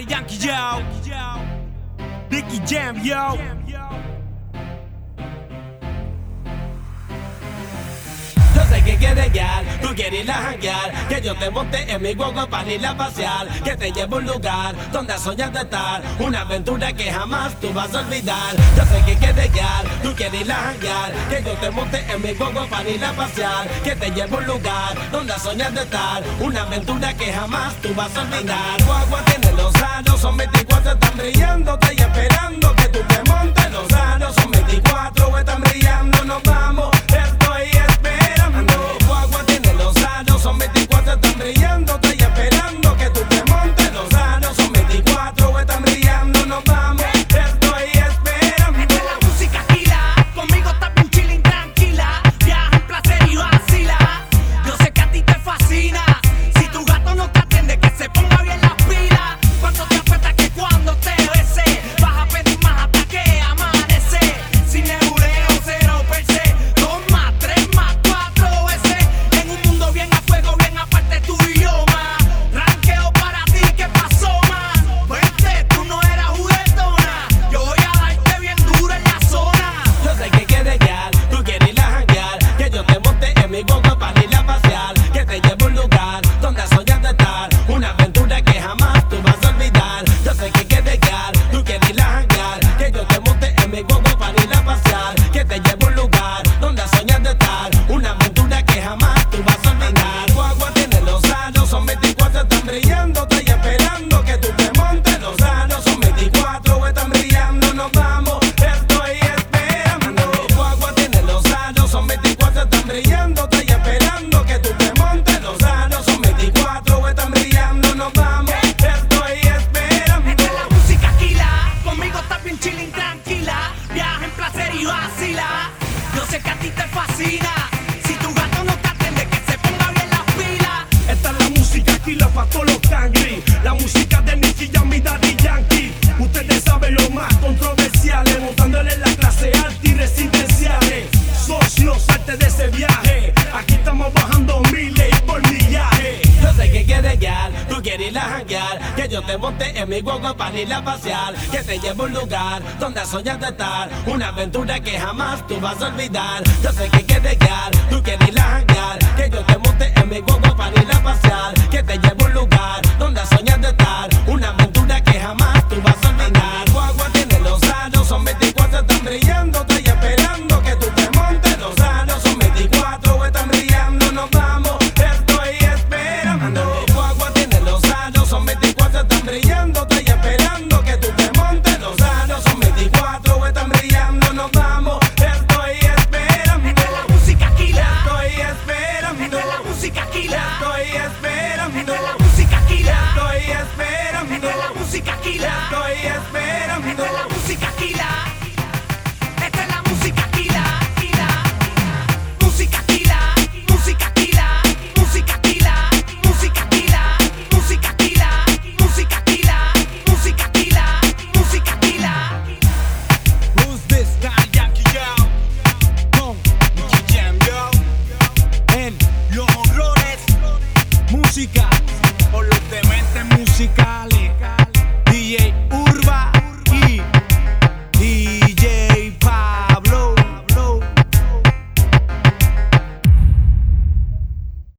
Daddy Yankee, yo. Jam, yo. Yo sé que quieres guiar, tú quieres ir a janguear. Que yo te monte en mi guagua para ir a pasear. Que te lleve a un lugar donde soñas de estar. Una aventura que jamás tú vas a olvidar. Yo sé que quieres guiar, tú quieres ir a janguear. Que yo te monte en mi guagua para ir a pasear. Que te lleve a un lugar donde soñas de estar. Una aventura que jamás tú vas a olvidar. Guagua tiene los años, son 24, están brillando Estoy esperando que tú te montes guagua aquí, la pa' todos los tangri. La música de Nicky Jam y Daddy Yankee. Ustedes saben lo más controversiales, montándole la clase alta y residenciales. Socios, salte de ese viaje. Aquí estamos bajando miles y por millaje. Yo sé que quieres guiar, tú quieres ir a janguear Que yo te monte en mi guagua para ir a pasear Que te lleve a un lugar donde soñas de estar Una aventura que jamás tú vas a olvidar Yo sé que quieres guiar, tú quieres ir a janguear Que yo te monte en mi guagua para ir a pasear están brillando Estoy esperando que tú te montes. Los años son 24, están brillando, nos vamos. Estoy esperando. Guagua tiene los años, son 24, están brillando Estoy esperando que tú te montes. Los años son 24, están brillando, nos vamos. Estoy esperando. Esta es la música aquila, Estoy esperando. Esta es la música aquila, Estoy esperando. Esta es la